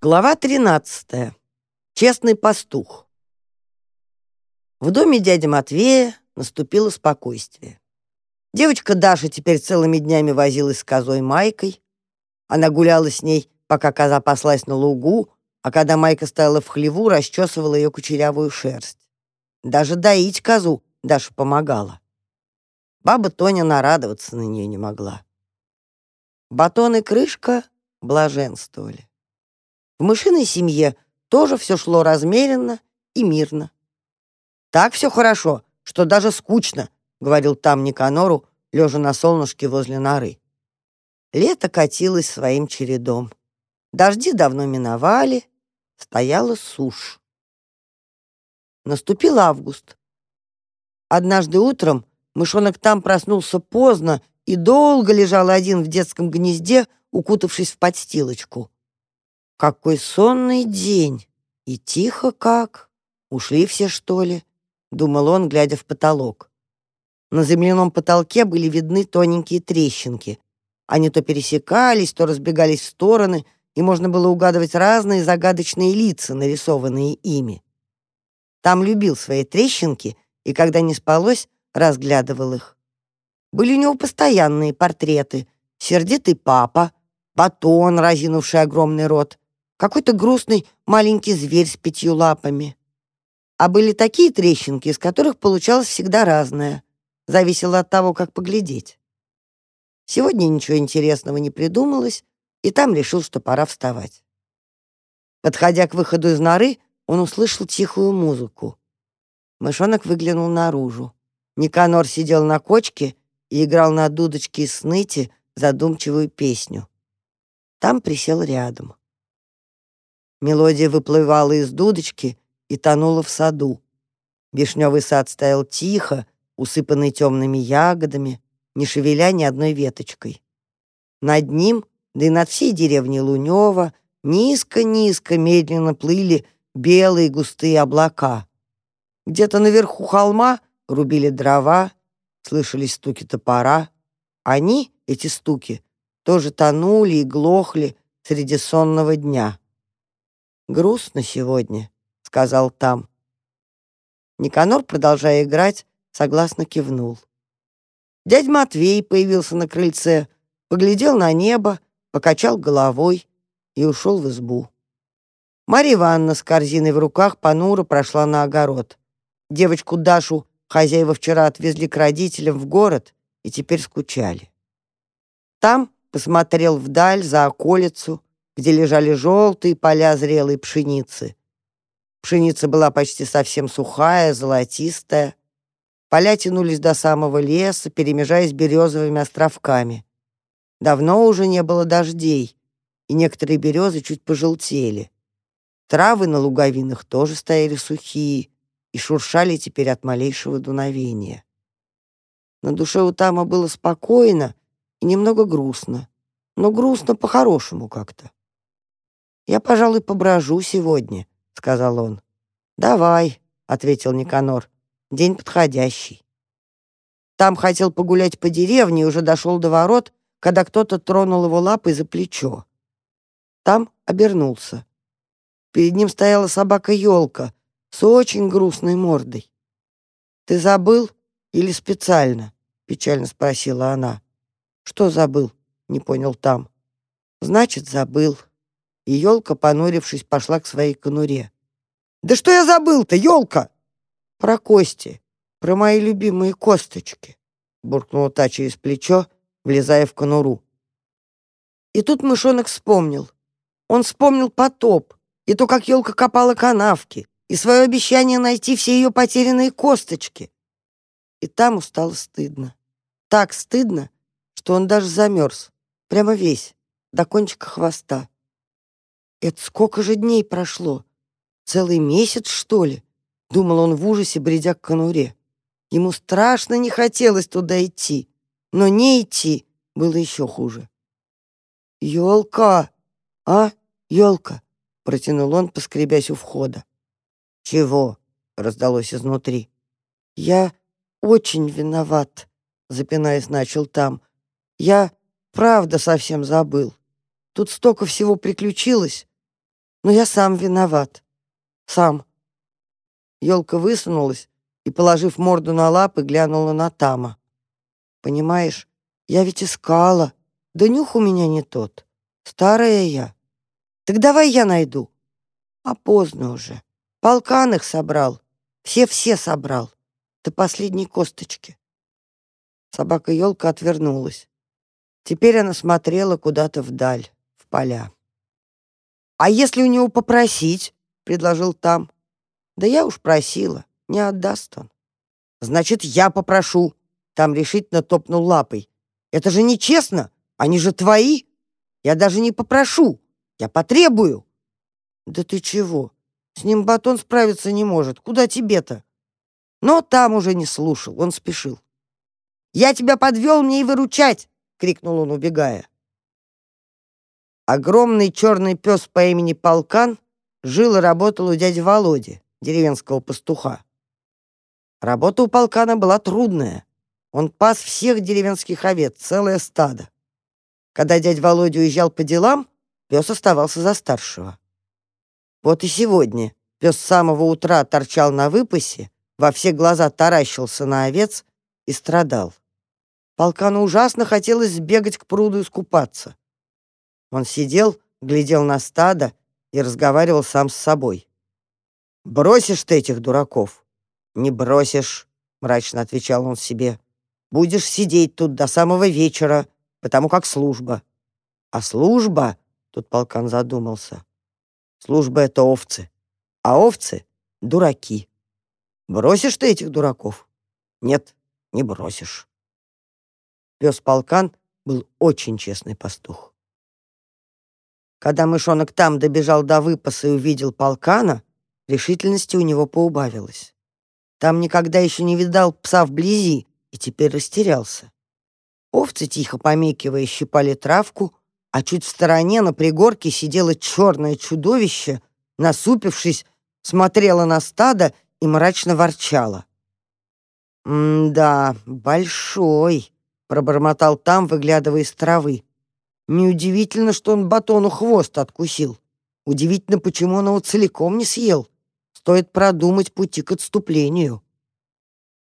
Глава 13. Честный пастух. В доме дяди Матвея наступило спокойствие. Девочка Даша теперь целыми днями возилась с козой Майкой. Она гуляла с ней, пока коза паслась на лугу, а когда Майка стояла в хлеву, расчесывала ее кучерявую шерсть. Даже доить козу Даша помогала. Баба Тоня нарадоваться на нее не могла. Батон и крышка блаженствовали. В мышиной семье тоже все шло размеренно и мирно. «Так все хорошо, что даже скучно», — говорил там Никанору, лежа на солнышке возле норы. Лето катилось своим чередом. Дожди давно миновали, стояла сушь. Наступил август. Однажды утром мышонок там проснулся поздно и долго лежал один в детском гнезде, укутавшись в подстилочку. Какой сонный день! И тихо как! Ушли все, что ли? Думал он, глядя в потолок. На земляном потолке были видны тоненькие трещинки. Они то пересекались, то разбегались в стороны, и можно было угадывать разные загадочные лица, нарисованные ими. Там любил свои трещинки, и когда не спалось, разглядывал их. Были у него постоянные портреты. Сердитый папа, батон, разинувший огромный рот, какой-то грустный маленький зверь с пятью лапами. А были такие трещинки, из которых получалось всегда разное. Зависело от того, как поглядеть. Сегодня ничего интересного не придумалось, и там решил, что пора вставать. Подходя к выходу из норы, он услышал тихую музыку. Мышонок выглянул наружу. Никанор сидел на кочке и играл на дудочке из сныти задумчивую песню. Там присел рядом. Мелодия выплывала из дудочки и тонула в саду. Вишневый сад стоял тихо, усыпанный темными ягодами, не шевеля ни одной веточкой. Над ним, да и над всей деревней Лунева, низко-низко медленно плыли белые густые облака. Где-то наверху холма рубили дрова, слышались стуки топора. Они, эти стуки, тоже тонули и глохли среди сонного дня. «Грустно сегодня», — сказал там. Никанор, продолжая играть, согласно кивнул. Дядь Матвей появился на крыльце, поглядел на небо, покачал головой и ушел в избу. Марья Ивановна с корзиной в руках понуро прошла на огород. Девочку Дашу хозяева вчера отвезли к родителям в город и теперь скучали. Там посмотрел вдаль за околицу, где лежали желтые поля зрелой пшеницы. Пшеница была почти совсем сухая, золотистая. Поля тянулись до самого леса, перемежаясь березовыми островками. Давно уже не было дождей, и некоторые березы чуть пожелтели. Травы на луговинах тоже стояли сухие и шуршали теперь от малейшего дуновения. На душе у Тама было спокойно и немного грустно, но грустно по-хорошему как-то. «Я, пожалуй, поброжу сегодня», — сказал он. «Давай», — ответил Никанор. «День подходящий». Там хотел погулять по деревне и уже дошел до ворот, когда кто-то тронул его лапой за плечо. Там обернулся. Перед ним стояла собака-елка с очень грустной мордой. «Ты забыл или специально?» — печально спросила она. «Что забыл?» — не понял там. «Значит, забыл», и елка, понурившись, пошла к своей конуре. «Да что я забыл-то, елка?» «Про кости, про мои любимые косточки», — буркнула та через плечо, влезая в конуру. И тут мышонок вспомнил. Он вспомнил потоп, и то, как елка копала канавки, и свое обещание найти все ее потерянные косточки. И там стало стыдно. Так стыдно, что он даже замерз, прямо весь, до кончика хвоста. Это сколько же дней прошло? Целый месяц, что ли? Думал он в ужасе, бредя к конуре. Ему страшно не хотелось туда идти, но не идти было еще хуже. «Елка! А, елка!» — протянул он, поскребясь у входа. «Чего?» — раздалось изнутри. «Я очень виноват», — запинаясь, начал там. «Я правда совсем забыл. Тут столько всего приключилось. Но я сам виноват. Сам. Елка высунулась и, положив морду на лапы, глянула на Тама. «Понимаешь, я ведь искала. Да нюх у меня не тот. Старая я. Так давай я найду». А поздно уже. Полкан их собрал. Все-все собрал. До последней косточки. Собака-елка отвернулась. Теперь она смотрела куда-то вдаль, в поля. «А если у него попросить?» — предложил там. «Да я уж просила, не отдаст он». «Значит, я попрошу!» Там решительно топнул лапой. «Это же нечестно! Они же твои! Я даже не попрошу! Я потребую!» «Да ты чего? С ним батон справиться не может. Куда тебе-то?» Но там уже не слушал, он спешил. «Я тебя подвел, мне и выручать!» — крикнул он, убегая. Огромный черный пес по имени Полкан жил и работал у дяди Володи, деревенского пастуха. Работа у Полкана была трудная. Он пас всех деревенских овец, целое стадо. Когда дядя Володя уезжал по делам, пес оставался за старшего. Вот и сегодня пес с самого утра торчал на выпасе, во все глаза таращился на овец и страдал. Полкану ужасно хотелось сбегать к пруду и искупаться. Он сидел, глядел на стадо и разговаривал сам с собой. «Бросишь ты этих дураков?» «Не бросишь», — мрачно отвечал он себе. «Будешь сидеть тут до самого вечера, потому как служба». «А служба?» — тут полкан задумался. «Служба — это овцы, а овцы — дураки. Бросишь ты этих дураков?» «Нет, не бросишь». Пес Полкан был очень честный пастух. Когда мышонок там добежал до выпаса и увидел полкана, решительности у него поубавилось. Там никогда еще не видал пса вблизи и теперь растерялся. Овцы, тихо помекивая, щипали травку, а чуть в стороне на пригорке сидело черное чудовище, насупившись, смотрело на стадо и мрачно ворчало. «М-да, большой», пробормотал там, выглядывая из травы. Неудивительно, что он батону хвост откусил. Удивительно, почему он его целиком не съел. Стоит продумать пути к отступлению.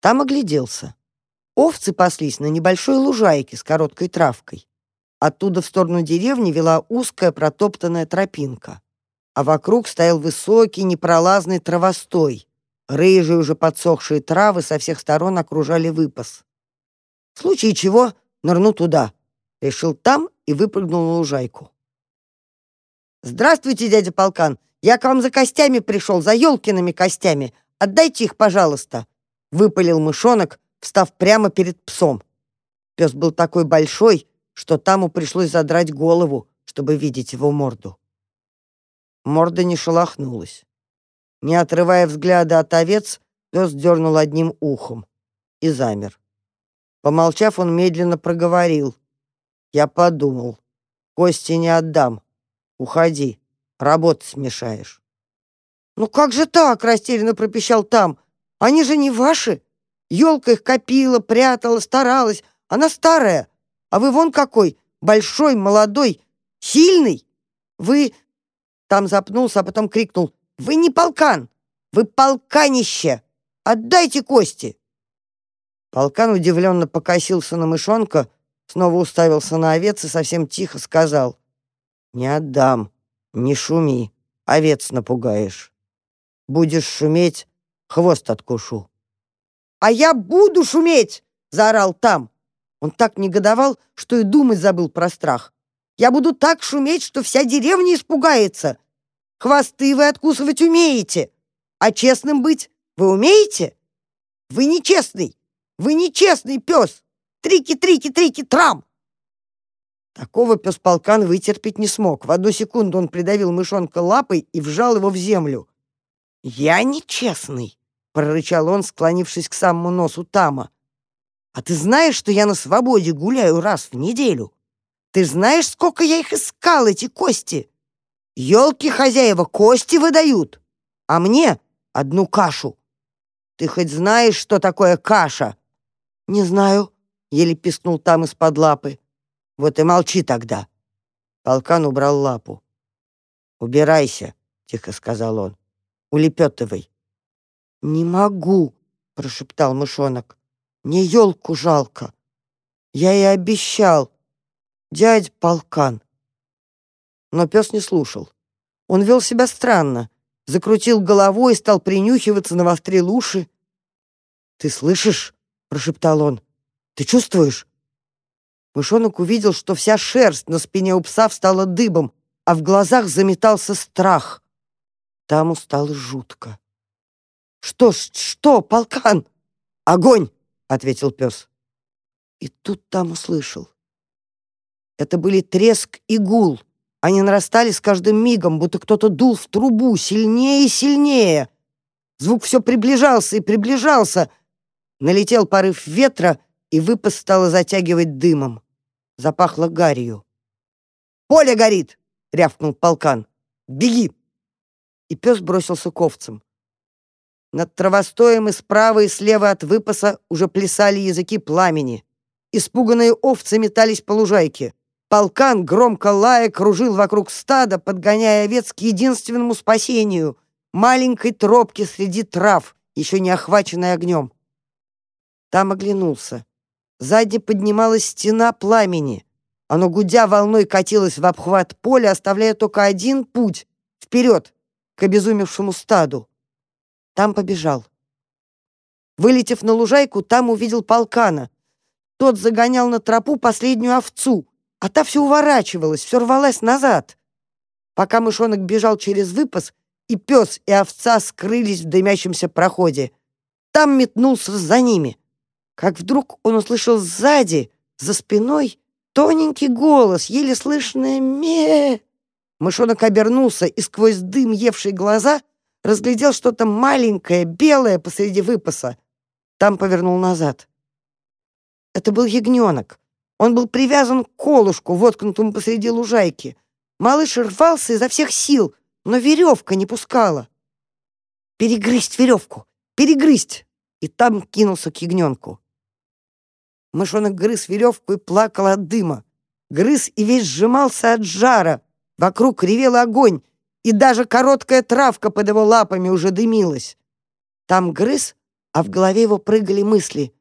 Там огляделся. Овцы паслись на небольшой лужайке с короткой травкой. Оттуда в сторону деревни вела узкая протоптанная тропинка. А вокруг стоял высокий непролазный травостой. Рыжие уже подсохшие травы со всех сторон окружали выпас. В случае чего нырну туда. Решил там и выпрыгнул на лужайку. «Здравствуйте, дядя Полкан. Я к вам за костями пришел, за елкиными костями. Отдайте их, пожалуйста», — выпалил мышонок, встав прямо перед псом. Пес был такой большой, что таму пришлось задрать голову, чтобы видеть его морду. Морда не шелохнулась. Не отрывая взгляда от овец, пес дернул одним ухом и замер. Помолчав, он медленно проговорил. Я подумал. Кости не отдам. Уходи. Работать смешаешь. «Ну как же так?» — растерянно пропищал там. «Они же не ваши. Елка их копила, прятала, старалась. Она старая. А вы вон какой, большой, молодой, сильный. Вы...» Там запнулся, а потом крикнул. «Вы не полкан! Вы полканище! Отдайте кости!» Полкан удивленно покосился на мышонка, снова уставился на овец и совсем тихо сказал. «Не отдам, не шуми, овец напугаешь. Будешь шуметь, хвост откушу». «А я буду шуметь!» — заорал там. Он так негодовал, что и думать забыл про страх. «Я буду так шуметь, что вся деревня испугается. Хвосты вы откусывать умеете, а честным быть вы умеете? Вы нечестный!» Вы нечестный пес! Трики-трики-трики-трам!» Такого пес полкан вытерпеть не смог. В одну секунду он придавил мышонка лапой и вжал его в землю. «Я нечестный!» — прорычал он, склонившись к самому носу Тама. «А ты знаешь, что я на свободе гуляю раз в неделю? Ты знаешь, сколько я их искал, эти кости? Елки хозяева кости выдают, а мне одну кашу. Ты хоть знаешь, что такое каша?» «Не знаю», — еле пискнул там из-под лапы. «Вот и молчи тогда». Полкан убрал лапу. «Убирайся», — тихо сказал он. «Улепетывай». «Не могу», — прошептал мышонок. «Мне елку жалко. Я и обещал. Дядь полкан». Но пес не слушал. Он вел себя странно, закрутил головой и стал принюхиваться, навострил уши. «Ты слышишь?» — прошептал он. «Ты чувствуешь?» Мышонок увидел, что вся шерсть на спине у пса встала дыбом, а в глазах заметался страх. Таму стало жутко. «Что, что, полкан?» «Огонь!» — ответил пес. И тут там услышал. Это были треск и гул. Они нарастали с каждым мигом, будто кто-то дул в трубу сильнее и сильнее. Звук все приближался и приближался. Налетел порыв ветра, и выпас стало затягивать дымом. Запахло гарью. «Поле горит!» — рявкнул полкан. «Беги!» И пес бросился к овцам. Над травостоем и справа, и слева от выпаса уже плясали языки пламени. Испуганные овцы метались по лужайке. Полкан, громко лая, кружил вокруг стада, подгоняя овец к единственному спасению — маленькой тропке среди трав, еще не охваченной огнем. Там оглянулся. Сзади поднималась стена пламени. Оно, гудя волной, катилось в обхват поля, оставляя только один путь — вперед, к обезумевшему стаду. Там побежал. Вылетев на лужайку, там увидел полкана. Тот загонял на тропу последнюю овцу, а та все уворачивалась, все рвалась назад. Пока мышонок бежал через выпас, и пес, и овца скрылись в дымящемся проходе. Там метнулся за ними. Как вдруг он услышал сзади, за спиной, Тоненький голос, еле слышное ме. Мышонок обернулся и сквозь дым, евший глаза, разглядел что-то маленькое, белое посреди выпаса. Там повернул назад. Это был ягненок. Он был привязан к колышку, воткнутому посреди лужайки. Малыш рвался изо всех сил, но веревка не пускала. «Перегрызть веревку! Перегрызть!» И там кинулся к ягненку. Мышонок грыз веревку и плакал от дыма. Грыз и весь сжимался от жара. Вокруг ревел огонь, и даже короткая травка под его лапами уже дымилась. Там грыз, а в голове его прыгали мысли.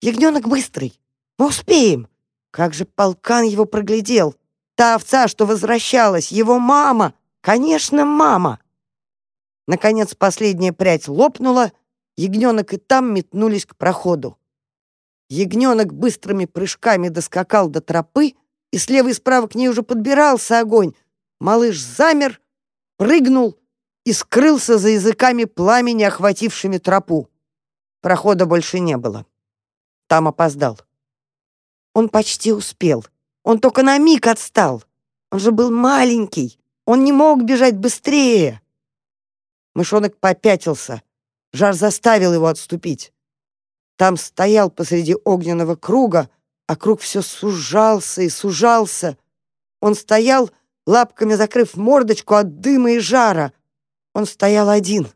«Ягненок быстрый! Мы успеем!» Как же полкан его проглядел! Та овца, что возвращалась, его мама! Конечно, мама! Наконец последняя прядь лопнула, ягненок и там метнулись к проходу. Ягненок быстрыми прыжками доскакал до тропы, и слева и справа к ней уже подбирался огонь. Малыш замер, прыгнул и скрылся за языками пламени, охватившими тропу. Прохода больше не было. Там опоздал. Он почти успел. Он только на миг отстал. Он же был маленький. Он не мог бежать быстрее. Мышонок попятился. Жар заставил его отступить. Там стоял посреди огненного круга, а круг все сужался и сужался. Он стоял, лапками закрыв мордочку от дыма и жара. Он стоял один.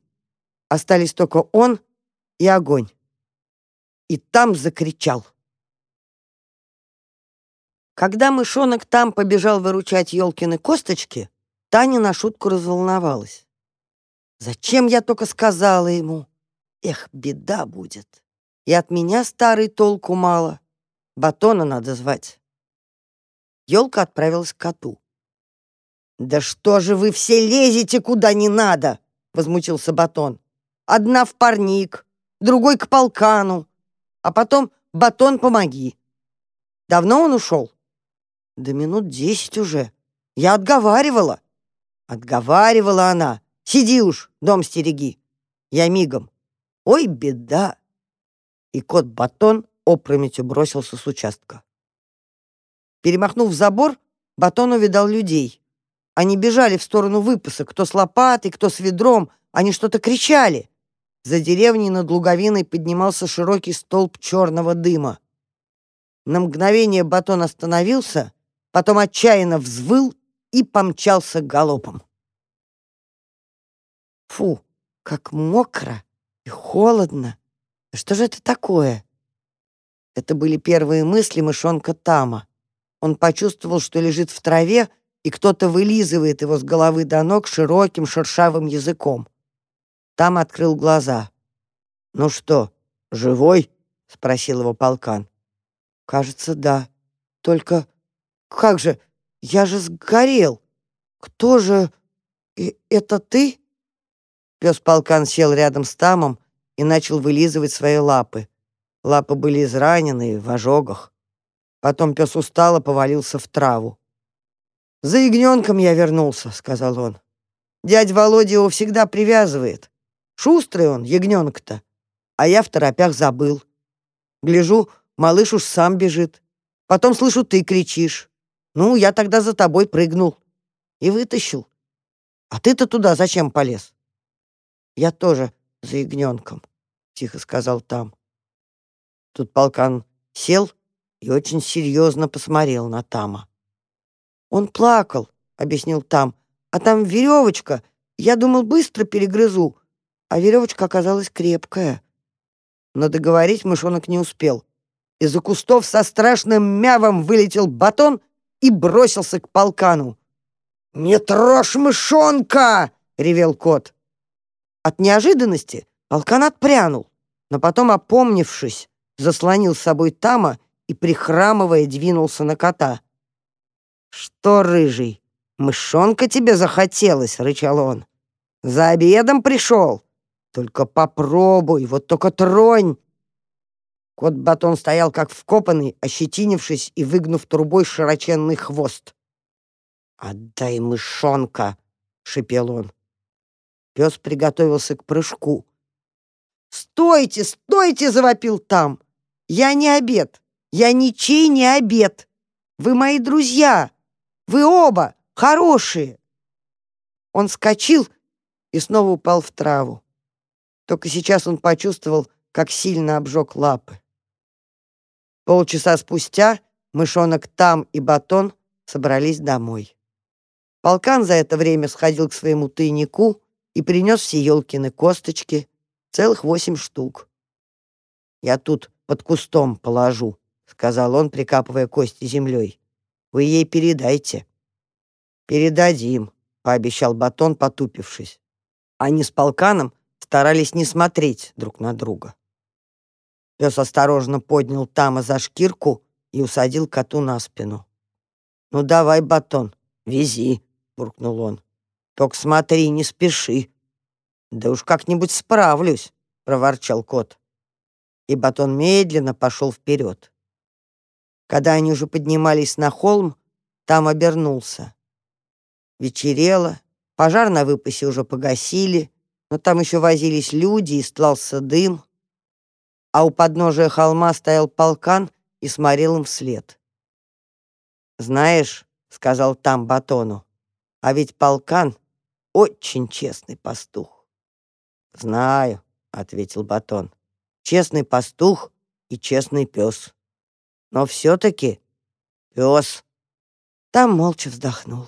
Остались только он и огонь. И там закричал. Когда мышонок там побежал выручать Ёлкины косточки, Таня на шутку разволновалась. «Зачем я только сказала ему? Эх, беда будет!» И от меня старый толку мало. Батона надо звать. Ёлка отправилась к коту. «Да что же вы все лезете куда не надо?» — возмутился Батон. «Одна в парник, другой к полкану, а потом Батон помоги». «Давно он ушел?» «Да минут десять уже. Я отговаривала». «Отговаривала она. Сиди уж, дом стереги. Я мигом. Ой, беда!» И кот-батон опрометью бросился с участка. Перемахнув забор, батон увидал людей. Они бежали в сторону выпаса, кто с лопатой, кто с ведром, они что-то кричали. За деревней над луговиной поднимался широкий столб черного дыма. На мгновение батон остановился, потом отчаянно взвыл и помчался галопом. Фу, как мокро и холодно. Что же это такое? Это были первые мысли мышонка Тама. Он почувствовал, что лежит в траве, и кто-то вылизывает его с головы до ног широким шершавым языком. Там открыл глаза. «Ну что, живой?» — спросил его полкан. «Кажется, да. Только как же, я же сгорел. Кто же... И это ты?» Пес-полкан сел рядом с Тамом и начал вылизывать свои лапы. Лапы были изранены, в ожогах. Потом пес устало повалился в траву. «За ягненком я вернулся», — сказал он. «Дядь Володя его всегда привязывает. Шустрый он, ягненок-то. А я в торопях забыл. Гляжу, малыш уж сам бежит. Потом слышу, ты кричишь. Ну, я тогда за тобой прыгнул. И вытащил. А ты-то туда зачем полез?» «Я тоже за ягненком», — тихо сказал там. Тут полкан сел и очень серьезно посмотрел на Тама. «Он плакал», — объяснил Там, «а там веревочка. Я думал, быстро перегрызу, а веревочка оказалась крепкая». Но договорить мышонок не успел. Из-за кустов со страшным мявом вылетел батон и бросился к полкану. «Не трожь мышонка!» — ревел кот. От неожиданности полкан отпрянул, но потом, опомнившись, заслонил с собой Тама и, прихрамывая, двинулся на кота. «Что, рыжий, мышонка тебе захотелось?» — рычал он. «За обедом пришел? Только попробуй, вот только тронь!» Кот-батон стоял как вкопанный, ощетинившись и выгнув трубой широченный хвост. «Отдай мышонка!» — шипел он. Пес приготовился к прыжку. «Стойте, стойте!» — завопил там. «Я не обед! Я ничей не обед! Вы мои друзья! Вы оба хорошие!» Он вскочил и снова упал в траву. Только сейчас он почувствовал, как сильно обжег лапы. Полчаса спустя мышонок Там и Батон собрались домой. Полкан за это время сходил к своему тайнику и принес все елкины косточки, целых восемь штук. «Я тут под кустом положу», — сказал он, прикапывая кости землей. «Вы ей передайте». «Передадим», — пообещал Батон, потупившись. Они с полканом старались не смотреть друг на друга. Пес осторожно поднял Тама за шкирку и усадил коту на спину. «Ну давай, Батон, вези», — буркнул он. «Только смотри, не спеши». «Да уж как-нибудь справлюсь», — проворчал кот. И Батон медленно пошел вперед. Когда они уже поднимались на холм, там обернулся. Вечерело, пожар на выпасе уже погасили, но там еще возились люди и стлался дым а у подножия холма стоял полкан и смотрел им вслед. «Знаешь», — сказал там Батону, — «а ведь полкан — очень честный пастух». «Знаю», — ответил Батон, — «честный пастух и честный пес. Но все-таки пес». Там молча вздохнул.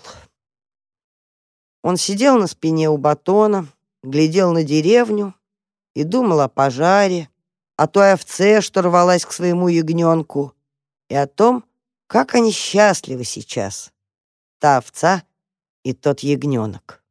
Он сидел на спине у Батона, глядел на деревню и думал о пожаре, о той овце, что рвалась к своему ягненку, и о том, как они счастливы сейчас, та овца и тот ягненок.